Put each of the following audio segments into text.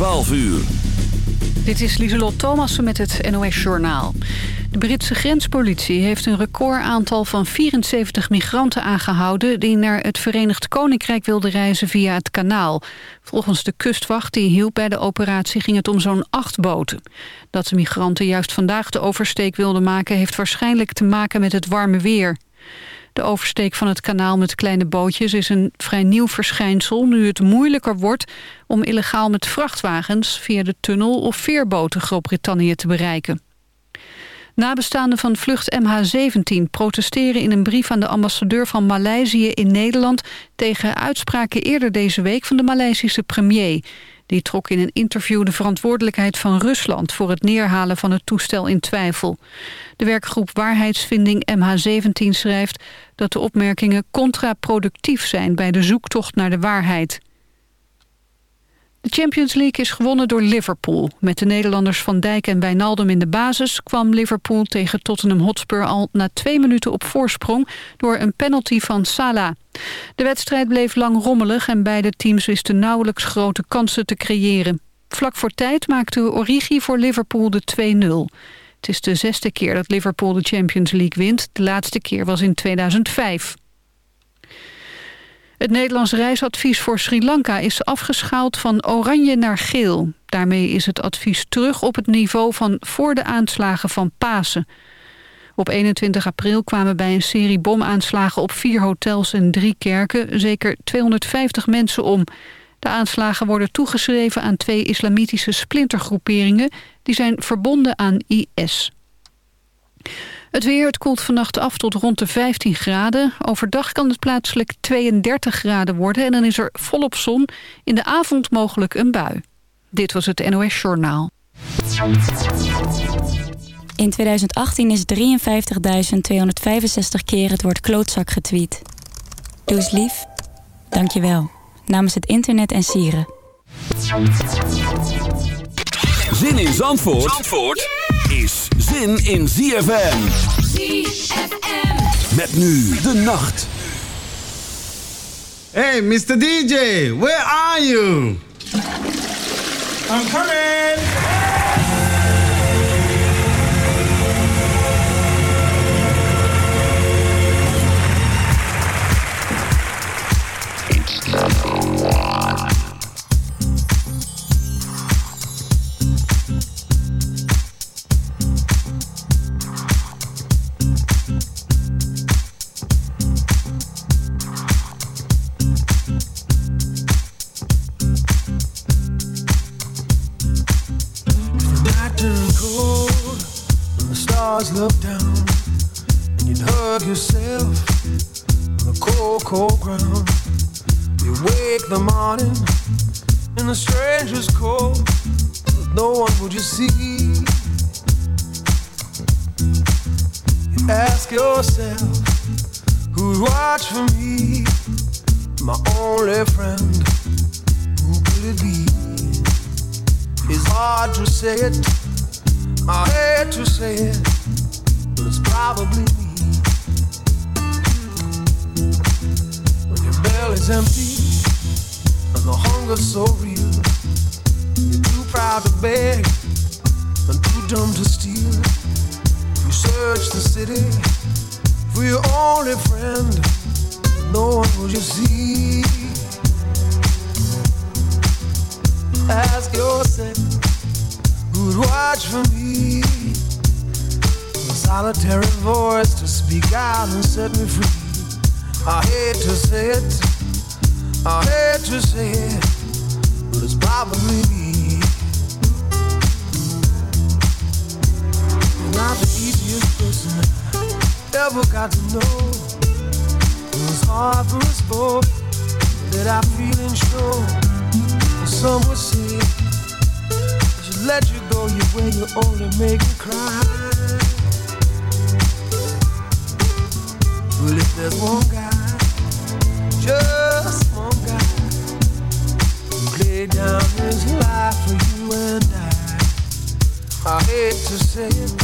12 uur. Dit is Lieselot Thomassen met het NOS-journaal. De Britse grenspolitie heeft een recordaantal van 74 migranten aangehouden... die naar het Verenigd Koninkrijk wilden reizen via het kanaal. Volgens de kustwacht die hielp bij de operatie ging het om zo'n acht boten. Dat de migranten juist vandaag de oversteek wilden maken... heeft waarschijnlijk te maken met het warme weer. De oversteek van het kanaal met kleine bootjes is een vrij nieuw verschijnsel... nu het moeilijker wordt om illegaal met vrachtwagens... via de tunnel of veerboten Groot-Brittannië te bereiken. Nabestaanden van vlucht MH17 protesteren in een brief aan de ambassadeur van Maleisië in Nederland tegen uitspraken eerder deze week van de Maleisische premier. Die trok in een interview de verantwoordelijkheid van Rusland voor het neerhalen van het toestel in twijfel. De werkgroep Waarheidsvinding MH17 schrijft dat de opmerkingen contraproductief zijn bij de zoektocht naar de waarheid. De Champions League is gewonnen door Liverpool. Met de Nederlanders Van Dijk en Wijnaldum in de basis... kwam Liverpool tegen Tottenham Hotspur al na twee minuten op voorsprong... door een penalty van Salah. De wedstrijd bleef lang rommelig... en beide teams wisten nauwelijks grote kansen te creëren. Vlak voor tijd maakte Origi voor Liverpool de 2-0. Het is de zesde keer dat Liverpool de Champions League wint. De laatste keer was in 2005. Het Nederlands reisadvies voor Sri Lanka is afgeschaald van oranje naar geel. Daarmee is het advies terug op het niveau van voor de aanslagen van Pasen. Op 21 april kwamen bij een serie bomaanslagen op vier hotels en drie kerken zeker 250 mensen om. De aanslagen worden toegeschreven aan twee islamitische splintergroeperingen die zijn verbonden aan IS. Het weer, het koelt vannacht af tot rond de 15 graden. Overdag kan het plaatselijk 32 graden worden... en dan is er volop zon. In de avond mogelijk een bui. Dit was het NOS Journaal. In 2018 is 53.265 keer het woord klootzak getweet. Doe eens lief. Dank je wel. Namens het internet en sieren. Zin in Zandvoort? Zandvoort? Is zin in ZFM. ZFM. Met nu de nacht. Hey, Mr. DJ, where are you? I'm coming! Stars look down and you'd hug yourself on the cold, cold ground. You wake the morning in a stranger's cold, but no one would you see. You ask yourself, who'd watch for me? My only friend, who could it be? It's hard to say it, I hate to say it probably. When your belly's empty and the hunger's so real, you're too proud to beg and too dumb to steal. You search the city for your only friend, no one will you see. Ask yourself who'd watch for me solitary voice to speak out and set me free. I hate to say it, I hate to say it, but it's probably me. Not the easiest person I ever got to know. It was hard for us both that our feelings show. Some would say I should let you go your way, you only make me cry. There's one guy, just one guy, laid down his life for you and I, I hate to say it,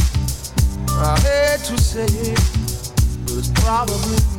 I hate to say it, but it's probably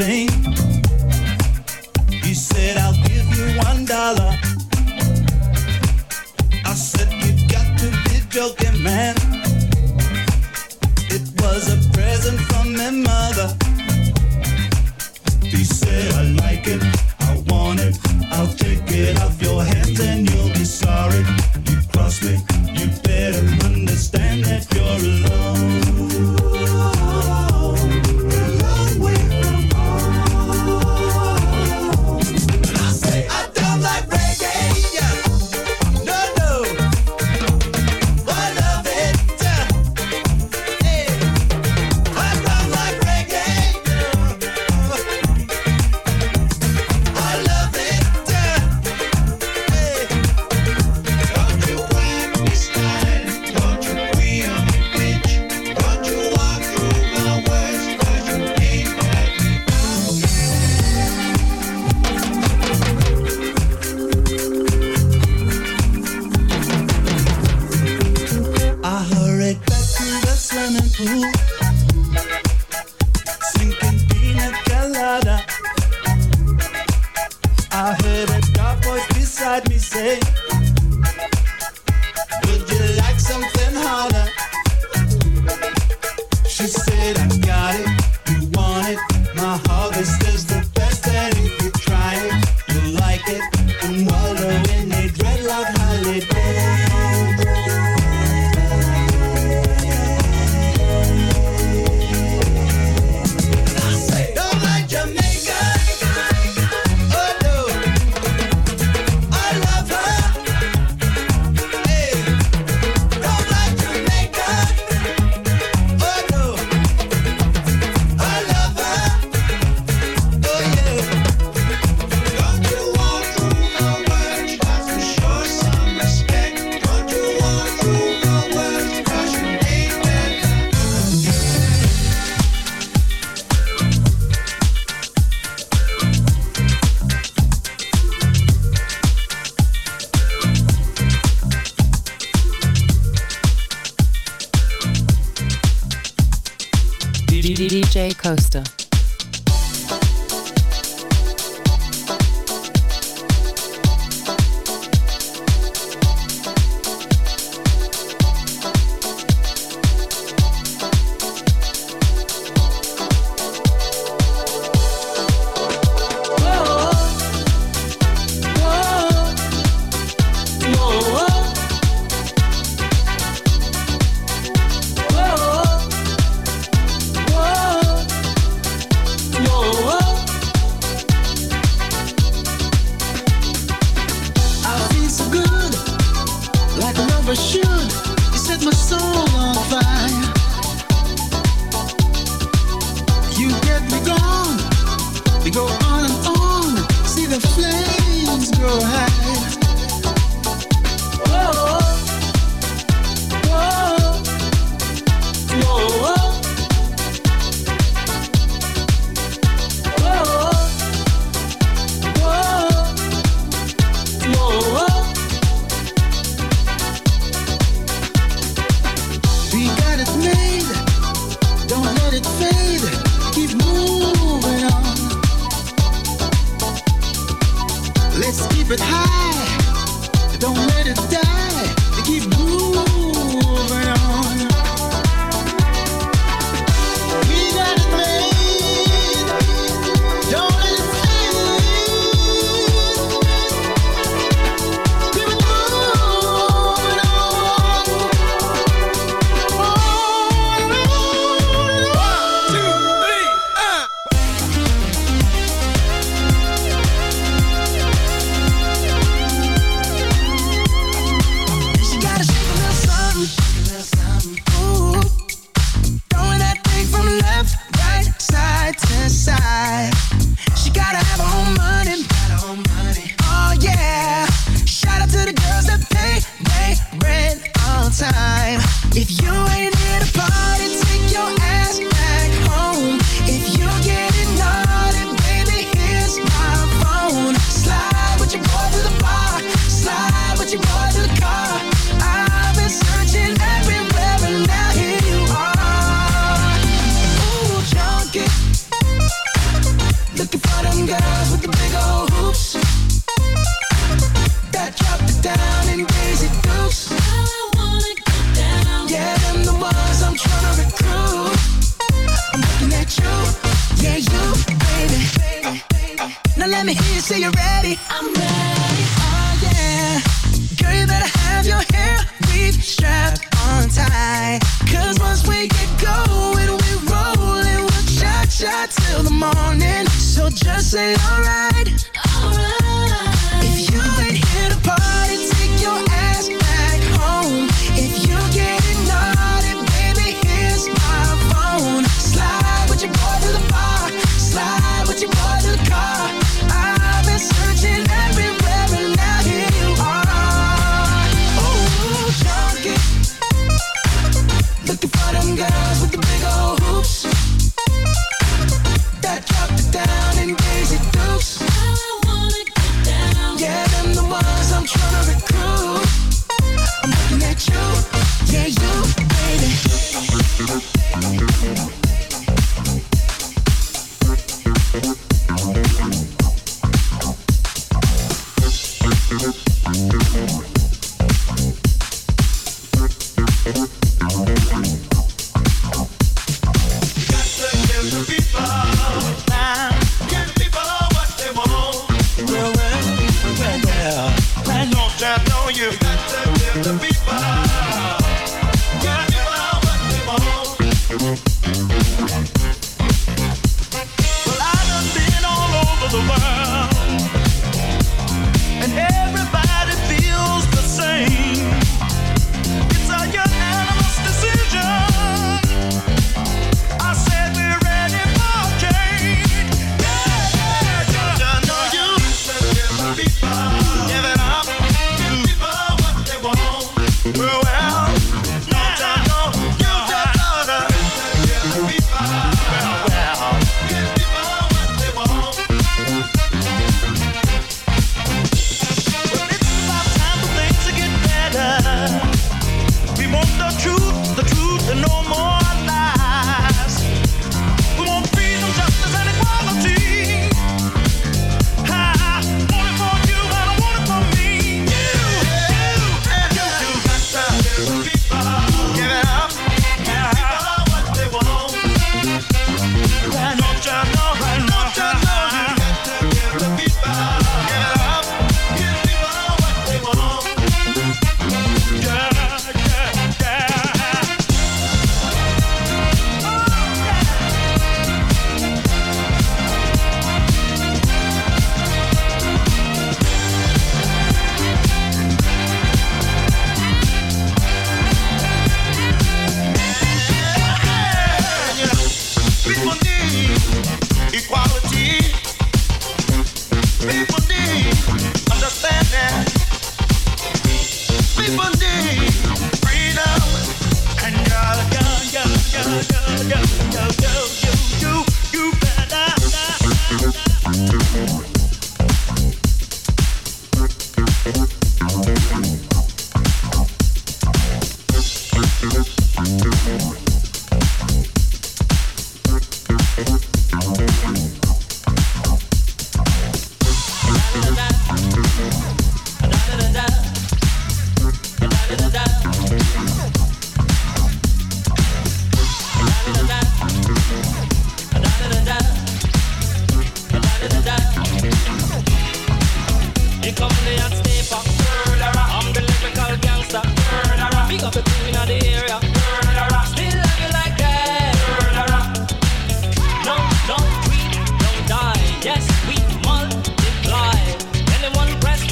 change.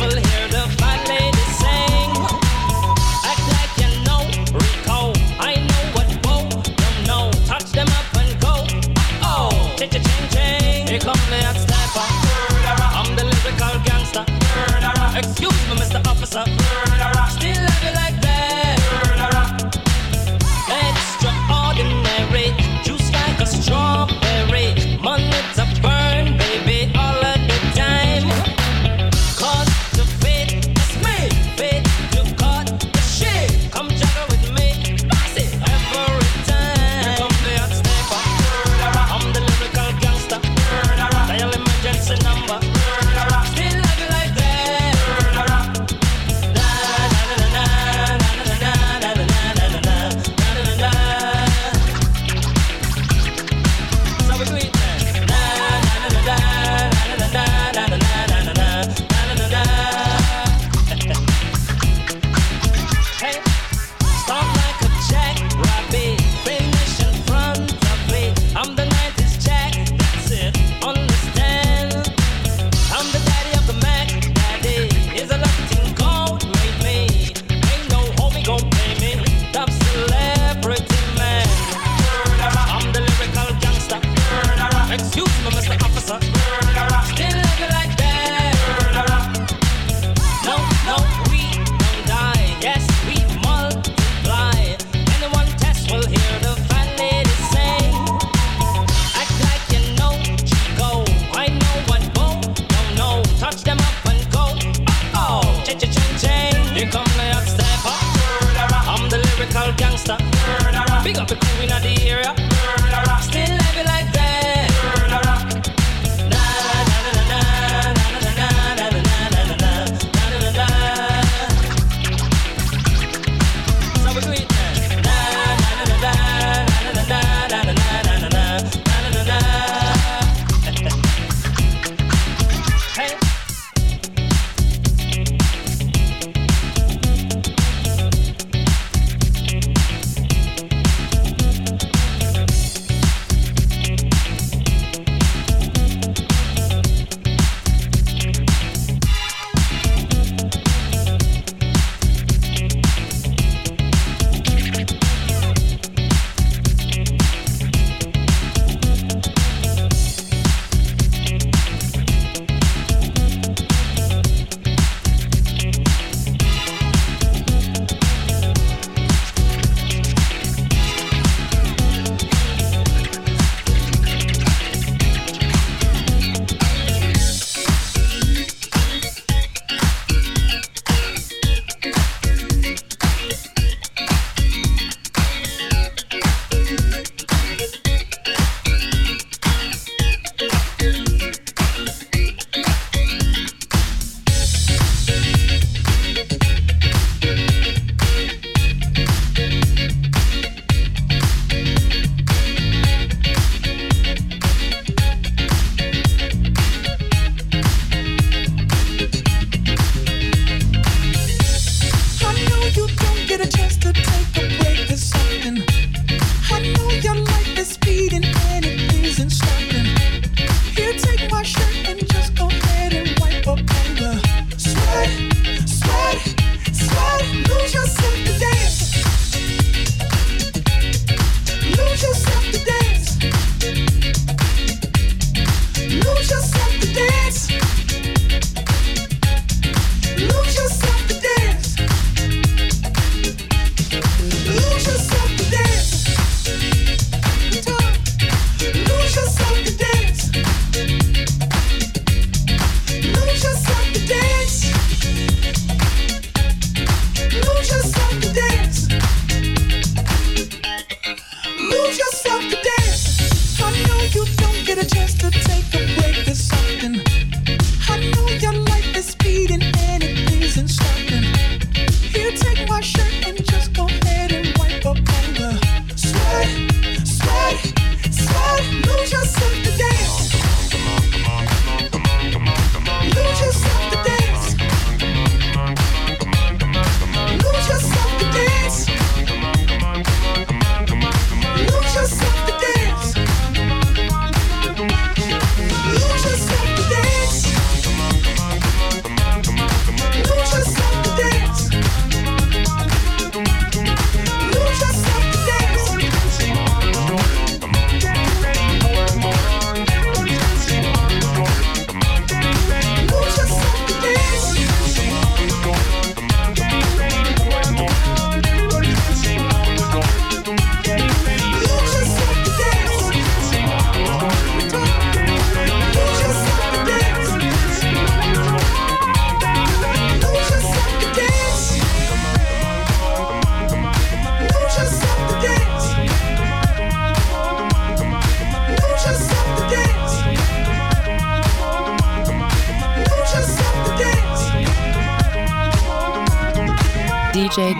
Will hear the lost in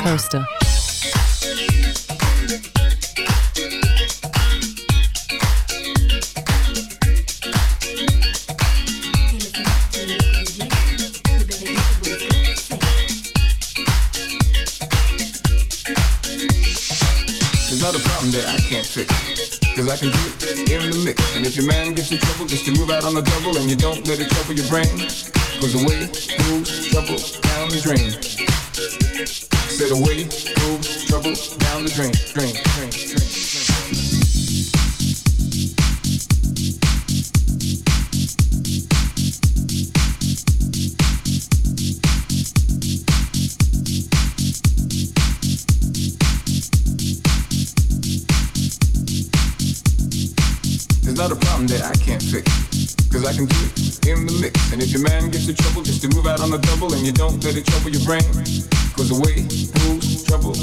Costa. not a problem that I can't fix. Cause I can do it in the mix. And if your man gets in trouble, just to move out on the double and you don't let it trouble your brain. Cause the way moves double down the drain. Move, trouble down the drain, drain, drain, drain. There's not a problem that I can't fix, cause I can do it on the double and you don't let it trouble your brain. Cause the way, rules, trouble,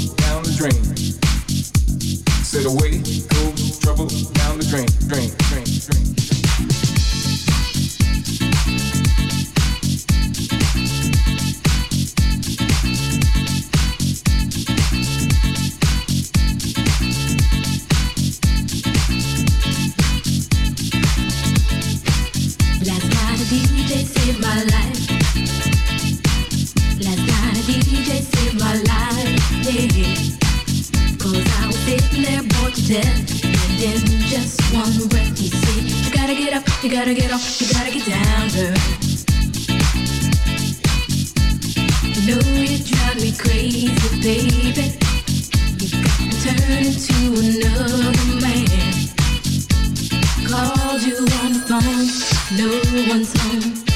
drive me crazy, baby. You got turn into another man. Called you on the phone, no one's home.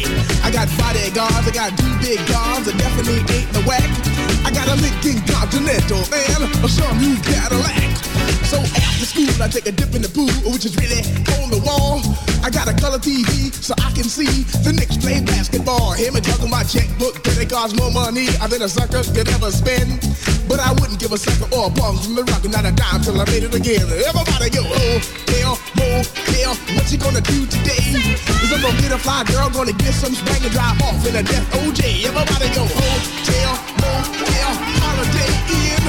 I got bodyguards, I got two big guns, I definitely ain't the whack. I got a Lincoln Continental and a new Cadillac. So after school, I take a dip in the pool, which is really on the wall. I got a color TV so I can see the Knicks play basketball. Him and juggle my checkbook, but it costs more money than a sucker could ever spend. But I wouldn't give a sucker or a bum from the rock, not a dime till I made it again. Everybody go, oh, hell, oh, hell, what you gonna do today? Is I'm gonna get a fly girl, gonna get some spring and drive off in a death OJ. Everybody go, oh, hotel, motel, holiday inn.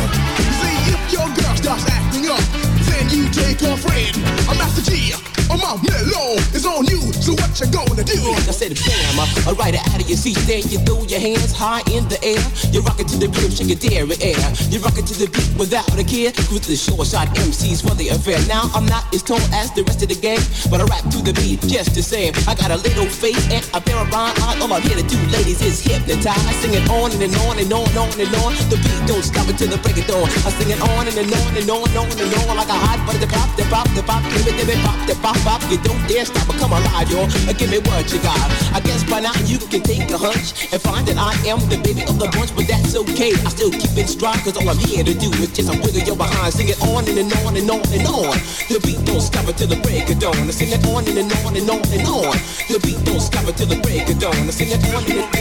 See if your girl starts acting up, then you take her friend. I'm Master Gee, Oh, I'm out mellow, it's on you, so what you gonna do? I said, bam, I ride it out of your seat, then you throw your hands high in the air. You rock it to the rhythm, shake your dairy air. You rock it to the beat without a care. With the short shot MCs for the affair. Now I'm not as tall as the rest of the gang, but I rap to the beat just the same. I got a little face and a pair of rhyme eyes. All I'm here to do, ladies, is hypnotize. I sing it on and, and on and on and on and on. The beat don't stop until the break of dawn. I sing it on and, and on and on and on and on like a hot butter. The pop, the pop, the pop, it, give it, pop, the pop, pop. You don't dare stop or come alive, y'all. Uh, Give me what you got. I guess by now you can take a hunch and find that I am the baby of the bunch, but that's okay. I still keep it strong, cause all I'm here to do is just a wiggle your behind. Sing it on and, and on and on and on. The beat don't stop until the break of dawn. I sing it on and, and on and on and on. The beat don't stop until the break of dawn. I sing it on and on.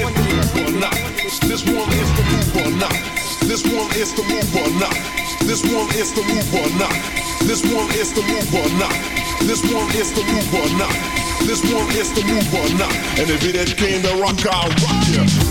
This one is the move or not. This one is the move or not. This one is the move or not. This one is the move or not. This one is the move or not. This one is the move or not. And if it ain't came to rock, I'll rock ya.